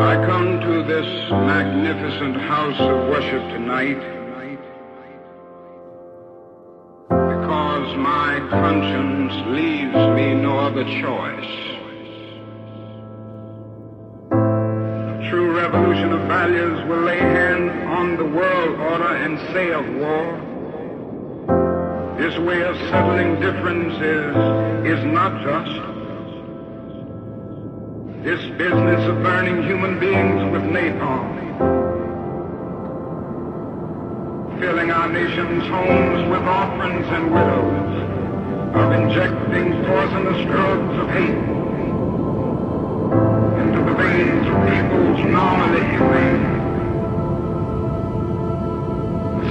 I come to this magnificent house of worship tonight because my conscience leaves me no other choice. A true revolution of values will lay hand on the world order and say of war, this way of settling differences is not just. This business of burning human beings with napalm, filling our nation's homes with orphans and widows, of injecting poisonous drugs of hate. Into the veins of people's normally humane,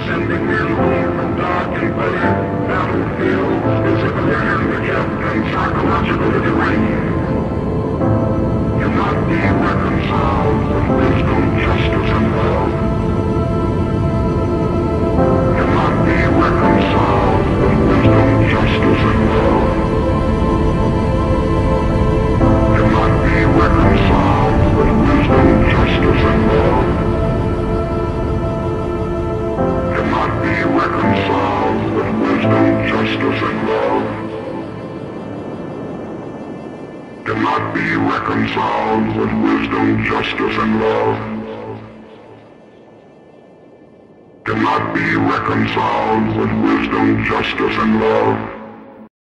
sending men home from dark and bloody battlefields, physically handicapped and psychologically deranged cannot be cannot be reconciled with wisdom, justice, and love. Cannot be reconciled with wisdom, justice, and love.